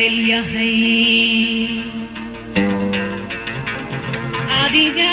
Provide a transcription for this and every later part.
dabeel yahay adiga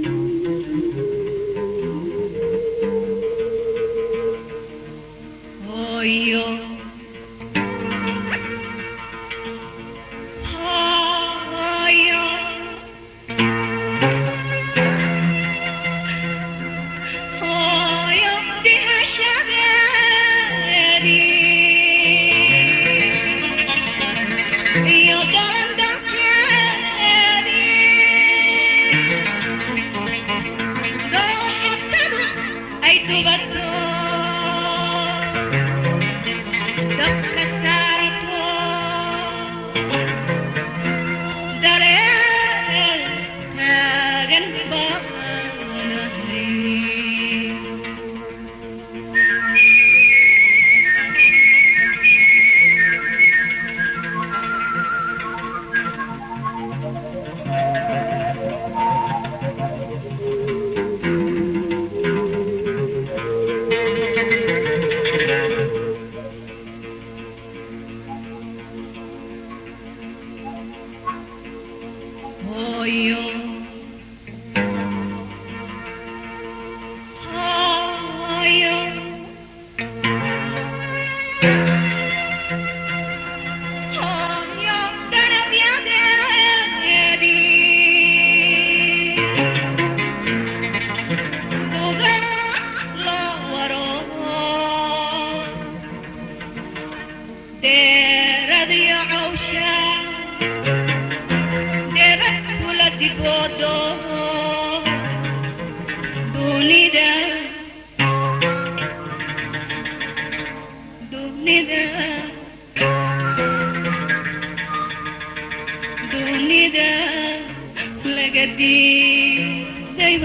ay tubato Hoyo laga diiday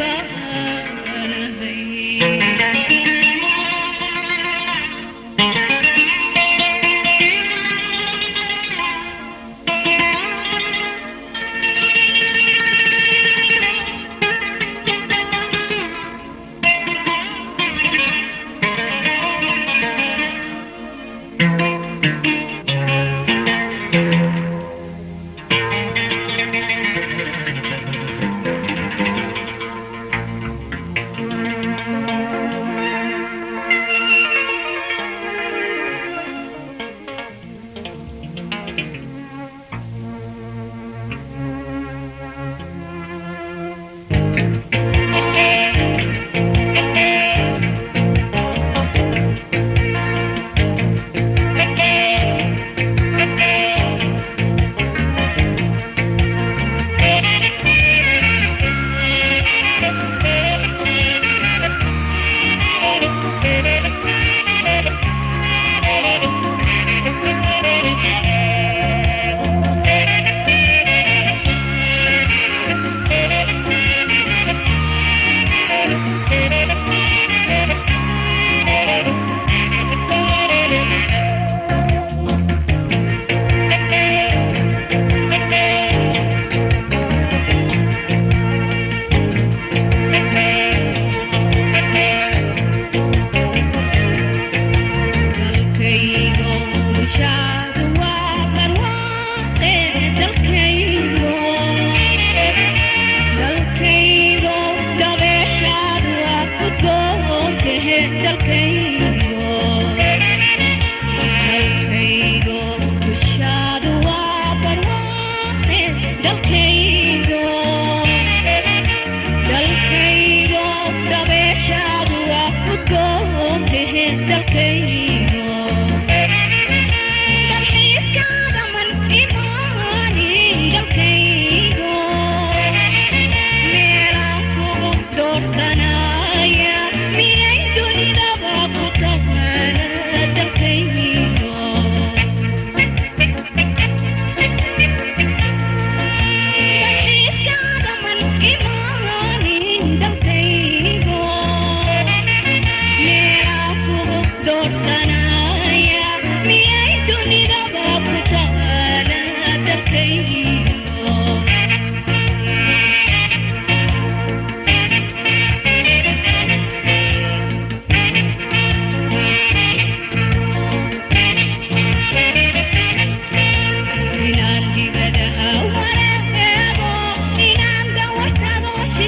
dalkay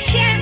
Yeah.